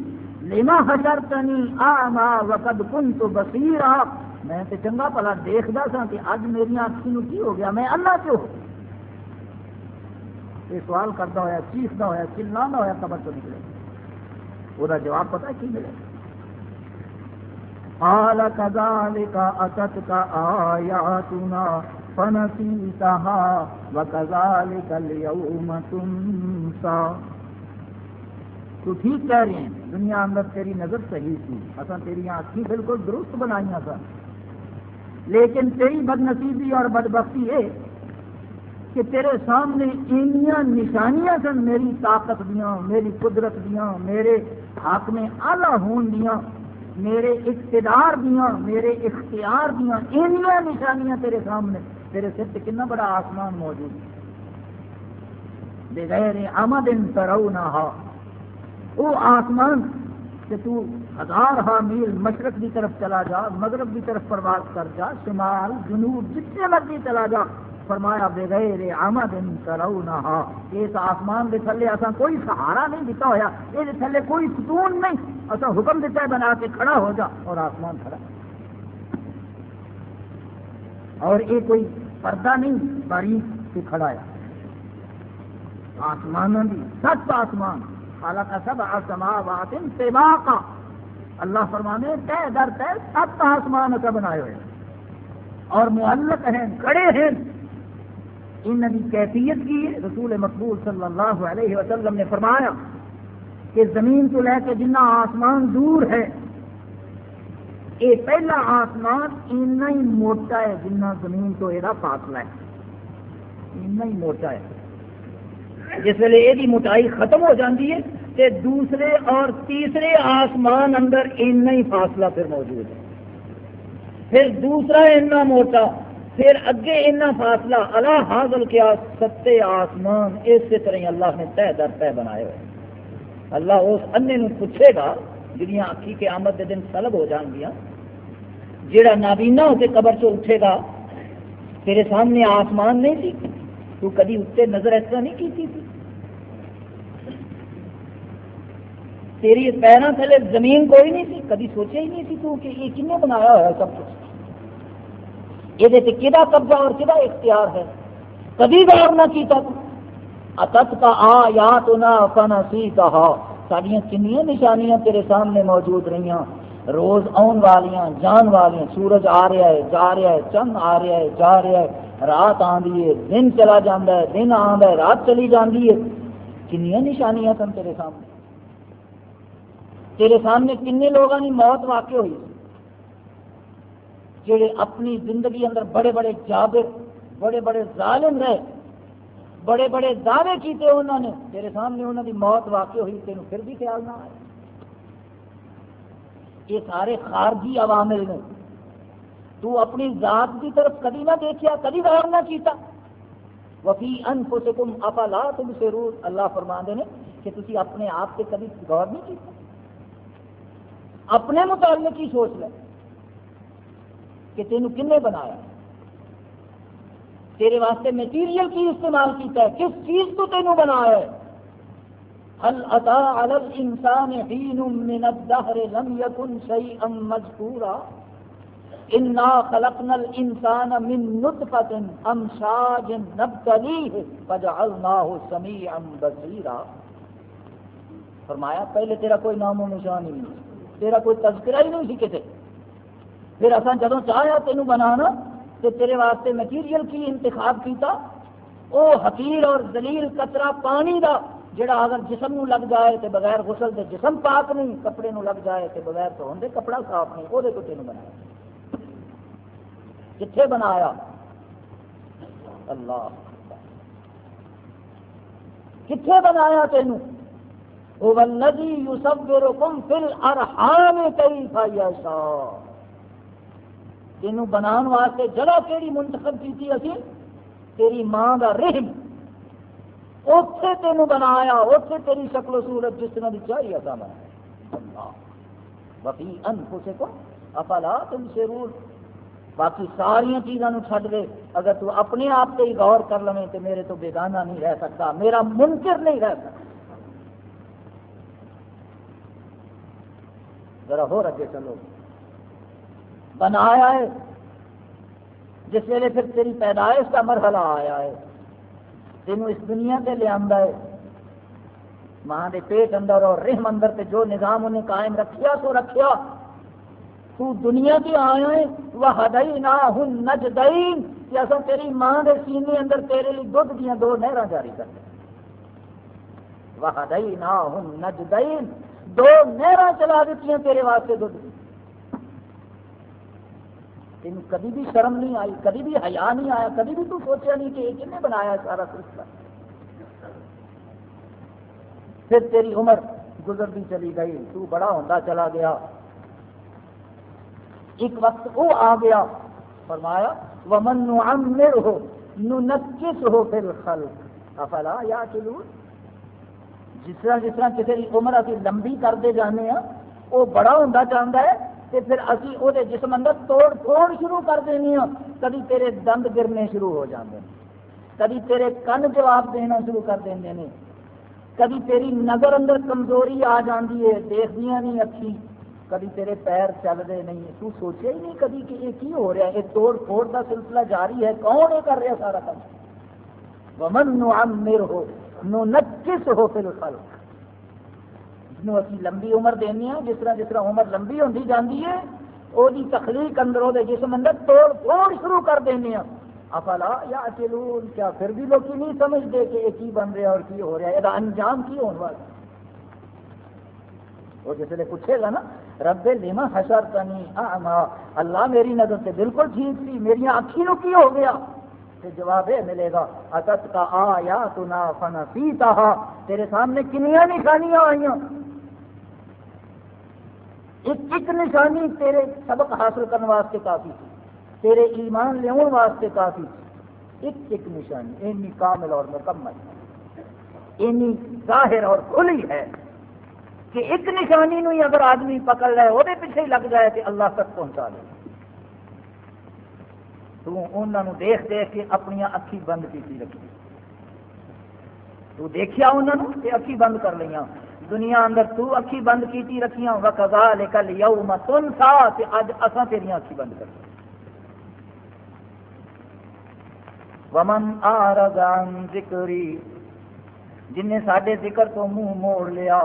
لینا حجر تنی آما وقد کن تو بصیر میں تو چنگا پلا دیکھتا سا کہ اج میری آنکھوں کی ہو گیا؟ میں اللہ کیوں یہ سوال کرتا ہوا چیختا ہوا چلانا ہوا قبر تو نکلے وہ جواب پتا کی ملے؟ قال كذلك أتتك آياتنا فنسيتها وكذلك اليوم تنسى تو ٹھیک کہہ رہے ہیں، دنیا اندر تیری نظر صحیح تھی۔ اصل تیری آنکھیں بالکل درست بنائی سن۔ لیکن تیری بد نصیبی اور بدبختی ہے کہ تیرے سامنے اینیاں نشانیاں سن، میری طاقت دیاں، میری قدرت دیاں، میرے حق میں آلہ ہون دیاں، میرے اقتدار دیاں، میرے اختیار دیاں، اینیاں نشانیاں تیرے سامنے، تیرے سر سے کنا بڑا آسمان موجود ہے۔ بغیر آمد ترونا وہ آسمان کہ تو ہزار ہا میل مشرق کی طرف چلا جا، مغرب کی طرف پرواز کر جا، شمال، جنوب، جتنے مرضی چلا جا فرمایا، بغیر آمد ترونہا، اس آسمان کے تھلے اساں کوئی سہارا نہیں دیتا ہویا یہ تھلے کوئی ستون نہیں۔ اساں حکم دیتا ہے بنا کے کھڑا ہو جا اور آسمان کھڑا۔ اور یہ کوئی پردہ نہیں، باریک سے کھڑا ہے۔ آسمانوں کی سچ آسمان حالانکہ سب آسمان کا اللہ فرمانے طے در طے سب آسمان کا بنائے ہوئے۔ اور معلق ہیں، کڑے ہیں۔ ان کی کیفیت کی رسول مقبول صلی اللہ علیہ وسلم نے فرمایا کہ زمین کو لے کے جنہ آسمان دور ہے یہ پہلا آسمان اتنا ہی موٹا ہے جنہ زمین تو یہ فاصلہ ہے۔ اتنا ہی موٹا ہے۔ جس ویلے یہ موٹائی ختم ہو جاتی ہے تو دوسرے اور تیسرے آسمان اندر اتنا ہی فاصلہ پھر موجود ہے۔ پھر دوسرا اتنا موٹا پھر اگے اتنا فاصلہ اللہ حاضل کیا ستے آسمان، اسی طرح اللہ نے طے در طے بنائے ہوئے۔ اللہ اس انے پوچھے گا جنیاں آخی کے آمد دن سلب ہو جان گیا جہاں نابینا ہو کے قبر سے اٹھے گا، تیرے سامنے آسمان نہیں سی؟ تو کدی اتنے نظر اس طرح نہیں کی تھی؟ تیری پیروں تھلے زمین کوئی نہیں سی؟ کدی سوچا ہی نہیں سی تو کہ یہ کنے بنایا ہوا سب کچھ؟ یہ کہ قبضہ اور کہ اختیار ہے؟ کدی غور نہ کیتا اتت کا آ یا تو۔ نہ فنا سی کہا سڈیا کنیا نشانیاں تیرے سامنے موجود رہی روز آن والیاں، جان والیاں، سورج آ رہا ہے، جا رہا ہے، چند آ رہا ہے، جا رہا ہے۔ رات آدھی ہے، دن چلا جاتا ہے، دن آتا ہے، رات چلی جاتی ہے۔ کنیا نشانیاں سن تیرے سامنے۔ تیرے سامنے کن لوگوں کی موت واقع ہوئی۔ جڑے اپنی زندگی اندر بڑے بڑے جابر، بڑے بڑے ظالم رہے، بڑے بڑے دعوے کیتے انہوں نے، تیرے سامنے انہوں کی موت واقع ہوئی تین پھر بھی خیال نہ آئے۔ یہ سارے خارجی عوامل نے۔ تو اپنی ذات کی طرف کدی نہ دیکھیا کدی غور نہ کیتا۔ وفی انفسکم افلا تم سے روز اللہ فرما دے کہ تسی اپنے آپ سے کبھی غور نہیں کیتا۔ اپنے متعلق ہی سوچ لے۔ کہ تینوں کنے بنایا؟ تیرے واسطے میٹیریل کی استعمال کیتا ہے، کس چیز کو تینوں بنایا ہے؟ هل اتى على الانسان حين من الدهر لم يكن شيئا مذكورا انا خلقنا الانسان من نطفه امشاج نبتليه فجعلناه سميعا بصيرا فرمایا، پہلے تیرا کوئی نام و نشان ہی نہیں، تیرا کوئی تذکرہ ہی نہیں سی کتے پھر اصل جدو چاہیا تینوں بنانا، تو تیرے واسطے مٹیریل کی انتخاب کیتا۔ او حقیر اور ذلیل قطرہ پانی دا، جڑا اگر جسم نو لگ جائے تو بغیر غسل دے جسم پاک نہیں، کپڑے نو لگ جائے تو بغیر تو ہوں کپڑا صاف نہیں وہ تین بنایا۔ کتنے بنایا؟ اللہ۔ کتنے بنایا تینوں؟ وہ ندی یوسف کم فل ارحام کئی فائیا تینوں بنا واسطے جگہ کہڑی منتخب کی اسی؟ تیری ماں کا رحم۔ اتے تین بنایا اتے تیری شکل و صورت جس طرح کی چاہیے تھا بنایا وفی ان خوشے کو افلا تم شرور باقی ساری چیزوں چھڈ دے۔ اگر تو اپنے آپ سے ہی غور کر لو تو میرے تو بیگانہ نہیں رہ سکتا۔ میرا منکر نہیں رہ سکتا۔ ذرا ہو رکھے چلو۔ بنایا ہے۔ جس ویلے پھر تیری پیدائش کا مرحلہ آیا ہے۔ تینوں اس دنیا سے لیا ہے۔ ماں کے پیٹ اندر اور رحم اندر تے جو نظام انہیں قائم رکھیا، تو رکھیا۔ تو دنیا کی آیا ہے۔ وہ ہدئی نہ ہوں نج دئی کہ اصل تیری ماں کے سینے اندر تیرے لیے دھد دیا دو نہر جاری کر دیں۔ وہ ہدئی نہ ہوں نج دئی دو نہر چلا دیتی تیرے واسطے دھد تین کبھی بھی شرم نہیں آئی، کبھی بھی حیا نہیں آیا، کبھی بھی تو سوچا نہیں کہ یہ کن بنایا سارا سلسلہ پھر تیری عمر گزرتی چلی گئی، تو بڑا ہوتا چلا گیا۔ ایک وقت وہ آ گیا، فرمایا، ومن نعمر ہو ننکس ہو پھر خلق افلا یا چلو جس طرح جس طرح کسی عمر ابھی لمبی کرتے جانے ہیں، وہ بڑا ہوتا چاہتا ہے تو پھر ابھی وہ جسم اندر توڑ توڑ شروع کر دینی ہوں کدی تیرے دند گرنے شروع ہو جاتے ہیں کدی تیرے کن جواب دینا شروع کر دیں کدی تیری نظر اندر کمزوری آ جاتی ہے دیکھ دیا نہیں اکھی کدی تیرے پیر چلتے نہیں تو سوچے ہی نہیں کدی کہ یہ کی ہو رہا ہے؟ یہ توڑ پھوڑ کا سلسلہ جاری ہے، کون یہ کر رہا سارا کام؟ ومن نعمر ہو نو نچس ہو پھر الخلق۔ جنوں اسی لمبی عمر دینی ہیں جس طرح جس طرح عمر لمبی ہوتی جاتی ہے وہ تخلیق اندر وہ جسم اندر توڑ پھوڑ شروع کر دینی ہیں افلا یا اچلون کیا پھر بھی لوگ نہیں سمجھتے کہ یہ کی بن رہا اور کی ہو رہا ہے یہ انجام کی ہونے والا وہ جس نے پوچھے گا نا رب لما حشر تنی اللہ میری نظر سے بالکل ٹھیک تھی میری اکھی نو کی ہو گیا تو جواب یہ ملے گا اتت کا آ یا تو نا فنا پیتا تیرے سامنے کنیا نشانیاں آئی ایک ایک نشانی تیرے سبق حاصل کرنے واسطے کافی تھی، تیرے ایمان لیا واسطے کافی ایک ایک نشانی، اینی کامل اور مکمل، اینی ظاہر اور کھلی ہے کہ ایک نشانی نو ہی اگر آدمی پکڑ لے، وہ پیچھے ہی لگ جائے تو اللہ تک پہنچا لے۔ تو انہوں دیکھ دیکھ کے اپنی اکھی بند کی رکھی۔ تو دیکھیا انہوں نے اکھی بند کر لیا دنیا اندر تو اکھی بند کی رکھیاں وکا لے کل یو متن اج اصا تیریا اکھی بند کر ومن آرز عن ذکری، جن نے سارے ذکر تو منہ موڑ لیا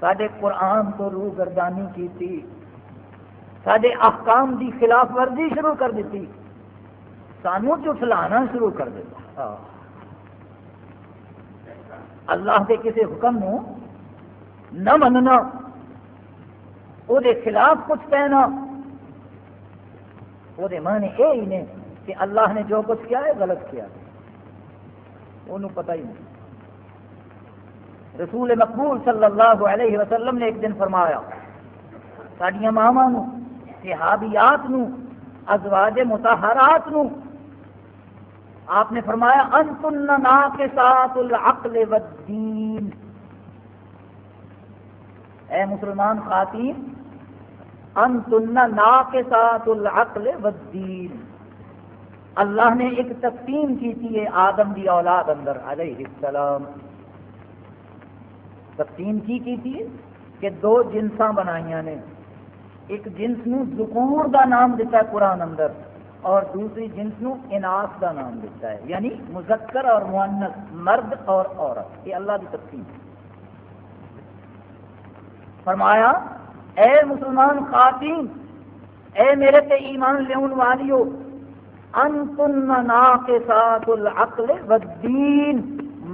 سڈے قرآن تو روح گردانی کی تھی سڈے احکام دی خلاف ورزی شروع کر دیتی، سانو چٹلانا شروع کر دیتا۔ ہاں۔ اللہ کے کسی حکم نو نہ مننا وہ خلاف کچھ کہنا۔ وہ معنی یہ ہی نے کہ اللہ نے جو کچھ کیا ہے، غلط کیا انہوں پتہ ہی نہیں۔ رسول مقبول صلی اللہ علیہ وسلم نے ایک دن فرمایا سڈیا ماوا صحابیات نو، ازواج متحرات نو آپ نے فرمایا، انتن نا کے ساتھ العقل والدین۔ اے مسلمان خواتین انتن نا کے ساتھ العقل والدین۔ اللہ نے ایک تقسیم کی تھی آدم دی اولاد اندر، علیہ السلام۔ تقسیم کی کی تھی کہ دو جنساں بنائی نے۔ ایک جنس نو ذکور دا نام دیتا ہے قرآن اندر۔ اور دوسری جنس نو اناس دا نام دیتا ہے یعنی مذکر اور معنس مرد اور عورت، یہ اللہ کی تقسیم فرمایا، اے مسلمان خواتین اے میرے تے ایمان لیون والیو، انتن کے العقل والدین،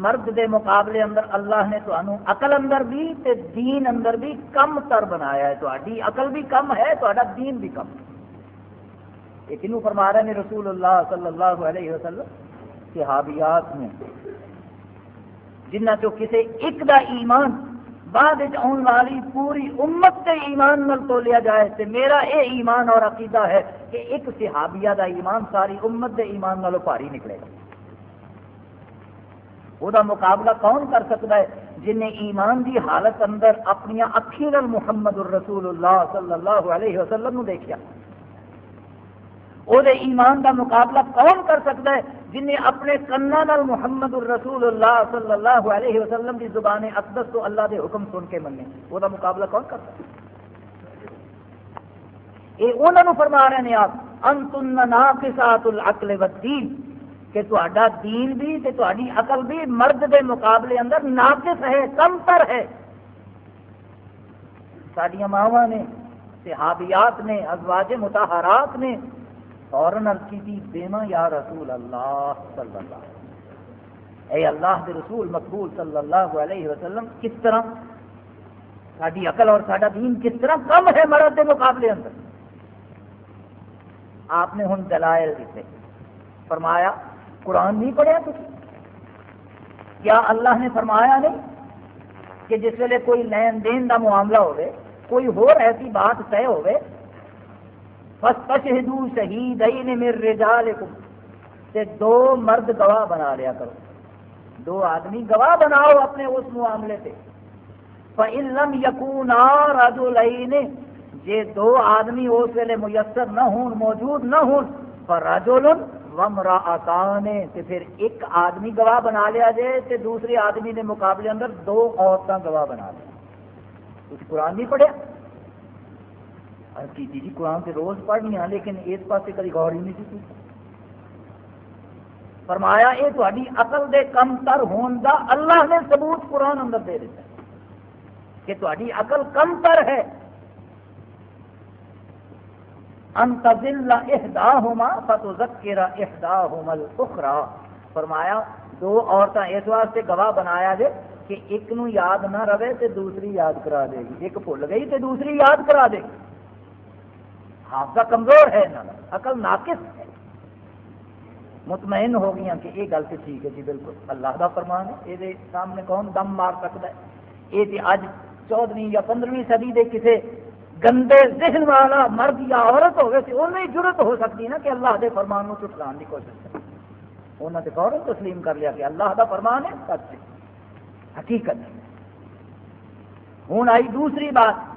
مرد دے مقابلے اندر اللہ نے تو عقل اندر بھی تے دین اندر بھی کم تر بنایا ہے تہاڈی عقل بھی کم ہے تہاڈا دین بھی کم ہے۔ یہ کنو فرما رہے ہیں رسول اللہ صلی اللہ علیہ وسلم صحابیات میں جنہ چو کسے ایک دا ایمان بعد آن والی پوری امت کے ایمان نل تو لیا جائے تے میرا اے ایمان اور عقیدہ ہے کہ ایک صحابیہ دا ایمان ساری امت دے ایمان نالو پاری نکلے گا۔ وہ مقابلہ کون کر سکتا ہے جن ایمان دی حالت اندر اپنی اکھی محمد الرسول اللہ صلی اللہ علیہ وسلم نو دیکھا وہ ایمان دا مقابلہ کون کر سکتا ہے جن نے اپنے کنا محمد الرسول اللہ صلی اللہ علیہ وسلم کی زبان اقدس تو اللہ دے حکم سن کے منے وہ دا مقابلہ کون کر سکتا یہ انہوں فرما رہے ہیں آپ، انتن ناقصات العقل والدین، کہ تہاڈا دین بھی تے تہاڈی عقل بھی مرد دے مقابلے اندر ناقص ہے کم تر ہے۔ ساڈیاں ماواں نے، صحابیات نے، ازواج متحرات نے فوراً عرض کی تھی دیما یا رسول اللہ صلی اللہ علیہ وسلم؟ اے اللہ کے رسول مقبول صلی اللہ علیہ وسلم، کس طرح؟ ساری عقل اور سارا دین کس طرح کم ہے مرد کے مقابلے اندر؟ آپ نے ہوں دلائل دیتے۔ فرمایا، قرآن نہیں پڑھیا کچھ کیا اللہ نے فرمایا نہیں کہ جس ویلے کوئی لین دین کا معاملہ ہوئے کوئی ہور ایسی بات طے ہوئے فستشہدو شہیدین من رجالکم۔ تے دو مرد گواہ بنا لیا کرو۔ دو آدمی گواہ بناؤ اپنے اس معاملے سے فَإِن لَمْ يَكُونَا رَجُلَيْنِ۔ جی دو آدمی اس ویلے میسر نہ ہون، موجود نہ ہون پر راجول ومرا آکان تے پھر ایک آدمی گواہ بنا لیا جائے تے دوسرے آدمی کے مقابلے اندر دو عورتیں گواہ بنا لیا۔ کچھ قرآن نہیں پڑھیا؟ کی جی قرآن سے روز پڑھنی ہاں لیکن اس پاس کبھی غور ہی نہیں کی فرمایا یہ تاری اقل دے کم تر ہون دا اللہ نے ثبوت قرآن اندر دے دیتا کہ تاری اقل کم تر ہے۔ انتظل احداہما فتذکر احداہما الاخرى۔ فرمایا، دو عورتیں اس واسطے گواہ بنایا جے کہ ایک نو یاد نہ رہے تے دوسری یاد کرا دے گی۔ ایک بھول گئی تے دوسری یاد کرا دے گی۔ حافظہ کمزور ہے عقل ناقص ہے۔ مطمئن ہو گیا کہ یہ گل تو ٹھیک ہے جی بالکل۔ اللہ کا فرمان ہے، یہ سامنے کون دم مار سکتا ہے۔ یہ اج چودہویں یا پندرہویں صدی کے کسی گندے ذہن والا مرد یا عورت ہوگی تو انہیں ضرورت ہو سکتی نا کہ اللہ کے فرمان کو چٹلان کی کوشش کرے۔ انہوں نے فوراً تسلیم کر لیا کہ اللہ کا فرمان ہے، سچ حقیقت ہوں آئی دوسری بات۔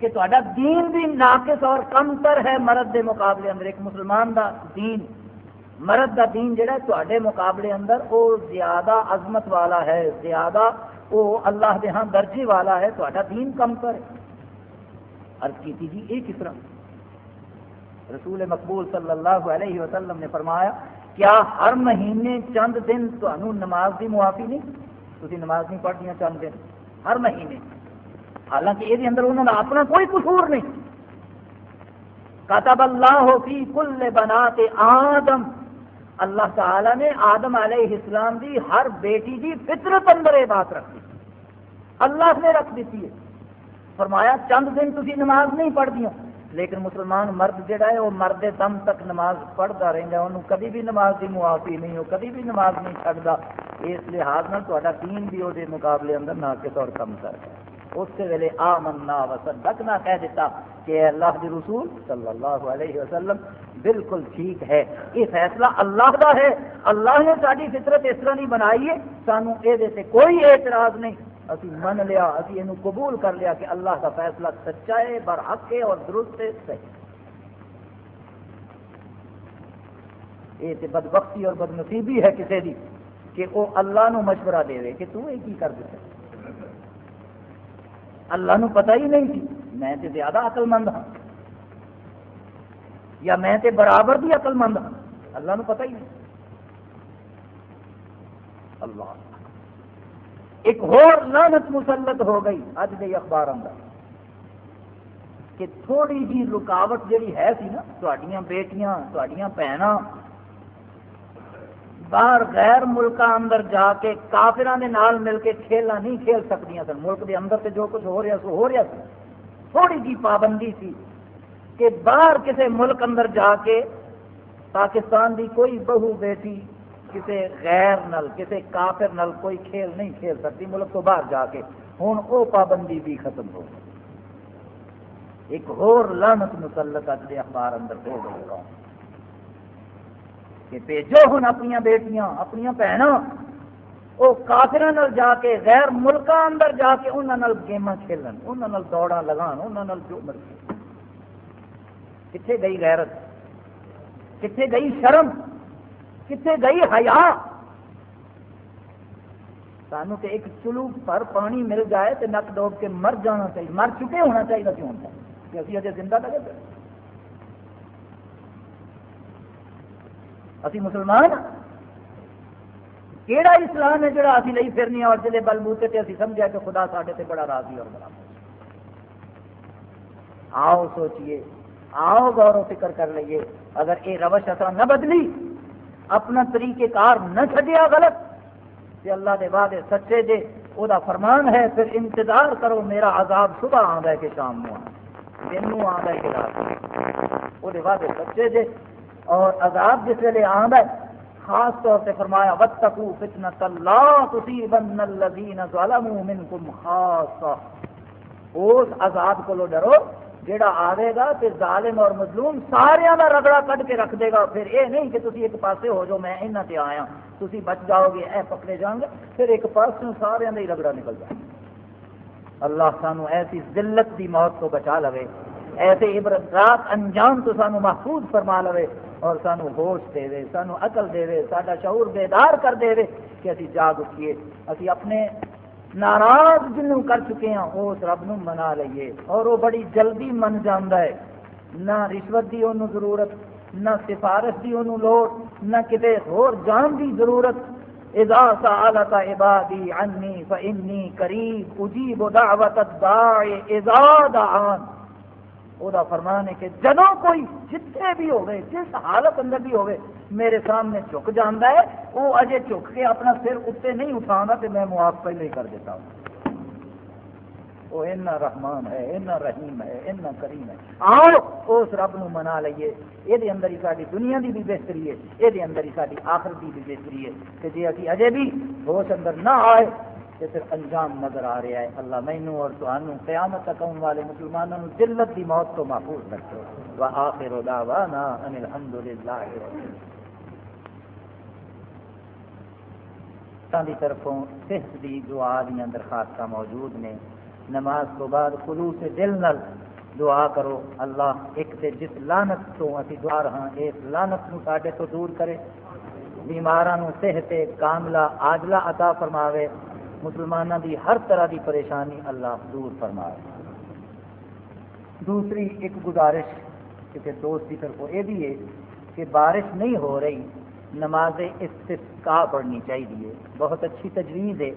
کہ تا دین بھی ناقص اور کم تر ہے مرد دے مقابلے اندر۔ ایک مسلمان دا دین، مرد دا دین جڑا ہے تے مقابلے اندر وہ زیادہ عظمت والا ہے، زیادہ وہ اللہ دے ہاں درجے والا ہے تا دین کم تر ہے۔ عرض کی جی یہ کس طرح۔ رسول مقبول صلی اللہ علیہ وسلم نے فرمایا، کیا ہر مہینے چند دن تمہیں نماز کی معافی نہیں؟ تھی نماز نہیں پڑھتی چند دن؟ ہر مہینے۔ حالانکہ یہ اندر انہوں نے اپنا کوئی قصور نہیں۔ کتب اللہ فی کل بنا آدم۔ اللہ تعالی نے آدم علیہ السلام دی ہر بیٹی دی فطرت اندر یہ بات رکھ دی۔ اللہ نے رکھ دیتی ہے۔ فرمایا، چند دن تھی نماز نہیں پڑھتی لیکن مسلمان مرد جڑا ہے، وہ مرد دم تک نماز پڑھتا رہتا ہے، انہوں کبھی بھی نماز کی معافی نہیں ہو کبھی بھی نماز نہیں چڑھتا اس لحاظ میں تا دین بھی وہ مقابلے اندر نہ کس اور کم کر ہے اس ویلے آ منا وسدکنا کہہ دیتا کہ اللہ کے رسول صلی اللہ علیہ وسلم بالکل ٹھیک ہے۔ یہ فیصلہ اللہ کا ہے۔ اللہ نے ساری فطرت اس طرح نہیں بنائی ہے۔ سانو یہ کوئی اعتراض نہیں۔ اسی من لیا، اسی یہ قبول کر لیا کہ اللہ کا فیصلہ سچا ہے، برحق ہے اور درست ہے، صحیح۔ یہ تو بدبختی اور بد نصیبی ہے کسی دی کہ وہ اللہ نو مشورہ دے کہ تو یہ کی کر دیتا اللہ نو پتہ ہی نہیں تھی۔ میں تے زیادہ عقل مند ہاں۔ یا میں تے برابر بھی عقل مند ہاں۔ اللہ نو پتہ ہی نہیں۔ اللہ۔ ایک اور لانت مسلط ہو گئی اج کے اخبار اندر کہ تھوڑی جی رکاوٹ جی ہے سی نا تھوڑیاں بیٹیاں تھوڑیاں بھناں باہر غیر ملکوں اندر جا کے کافران نال مل کے کھیلنا نہیں کھیل سکتی سن۔ ملک کے اندر سے جو کچھ ہو رہا سو ہو رہا سی تھوڑی جی پابندی سی کہ باہر کسی ملک اندر جا کے پاکستان دی کوئی بہو بیٹی کسی غیر نل کسی کافر نل کوئی کھیل نہیں کھیل سکتی، ملک تو باہر جا کے۔ ہوں وہ پابندی بھی ختم ہو گئی۔ ایک اور لانت مسلط اگلے اخبار اندر ہو گئی۔ کہ بھیجو ہوں اپنی بیٹیاں اپنی بھنوں وہ کافر جا کے غیر ملکوں اندر جا کے انہوں گیما کھیلن انہوں دوڑا لگان انہوں جو مرضی کتنے گئی غیرت کتنے گئی شرم کتنے گئی حیا سانو تو ایک چلو پر پانی مل جائے تو نک ڈوب کے مر جانا چاہیے مر چکے ہونا چاہیے کیوں ہوتا کہ ابھی اجے زندہ لگے اسی مسلمان کہڑا اسلام ہے جڑا اسی نہیں پھرنی اور جلے بلبوتے تے اسی سمجھا کہ خدا ساڈے تے بڑا راضی اور بڑا آؤ سوچئے، آؤ غور و فکر کر لئیے۔ اگر یہ روش اثر نہ بدلی، اپنا طریقہ کار نہ چڈیا غلط کہ اللہ دے وعدے سچے جے وہ فرمان ہے، پھر انتظار کرو میرا عذاب صبح آتا ہے کہ شام نو دن آتا ہے کہ رات وہ وعدے سچے جے اور عذاب جس ویلے آتا ہے، خاص طور سے فرمایا وتقو فتنة لا تصيبن الذين ظلموا منكم خاصة۔ اس عذاب کو ڈرو جڑا آئے گا، پھر ظالم اور مظلوم سارا کا رگڑا کٹ کے رکھ دے گا۔ پھر یہ نہیں کہ تھی ایک پاسے ہو جو میں یہاں سے آیا ہاں۔ تھی بچ جاؤ گے، اے پکڑے جان گے۔ پھر ایک پاس سارا کا ہی رگڑا نکل جائے۔ اللہ سانو ایسی ذلت دی موت کو بچا لے ایسے عبرت انجام تو سانو محفوظ فرما لے اور سانو ہوش دے دے سانو عقل دے دے سا شعور بیدار کر دے دے کہ اسی جاگ اٹھیے۔ اسی اپنے ناراض جنوں کر چکے ہیں اس رب نو منا لئیے۔ اور وہ بڑی جلدی من جانا ہے۔ نہ رشوت کی انہوں ضرورت، نہ سفارش کی انہوں لوڑ، نہ کتے ہور جان کی ضرورت۔ اذا سالت عبادی عنی فانی قریب اجیب دعوت الداع اذا دعان۔ او دا فرمان ہے کہ جدوں کوئی جتنے بھی ہوئے جس حالت اندر بھی ہوئے میرے سامنے جھک جانا ہے وہ اجے جھک کے اپنا سر اتنے نہیں اٹھا تو میں معاف پہلے ہی کر دیتا ہوں۔ وہ اینا رحمان ہے، اینا رحیم ہے، اینا کریم ہے۔ آؤ، اس رب نو منا لئیے۔ یہ اندر ہی ساری دنیا دی بھی بہتری ہے یہ اندر ہی ساری آخر دی بھی بہتری ہے۔ کہ جی ابھی اجے بھی ہوش اندر نہ آئے تو پھر انجام نظر آ رہا ہے۔ اللہ مینو اور تمہوں قیامت تک آنے والے مسلمانوں دلت دی موت تو محفوظ رکھو۔ وآخر دعوانا ان الحمد للہ دی طرفوں صحت دی دعا دیا درخواست موجود نے۔ نماز تو بعد خلوص دل نل دعا کرو۔ اللہ ایک تے جس لانت تو اسی دعا رہا اس لانت نو ساڈے تو دور کرے۔ بیماران صحت کاملہ آجلا عطا فرماوے۔ مسلمانوں دی ہر طرح دی پریشانی اللہ دور فرمائے۔ دوسری ایک گزارش کسی دوست کی طرف یہ بھی ہے کہ بارش نہیں ہو رہی، نماز استسقاء پڑھنی چاہیے۔ بہت اچھی تجویز ہے۔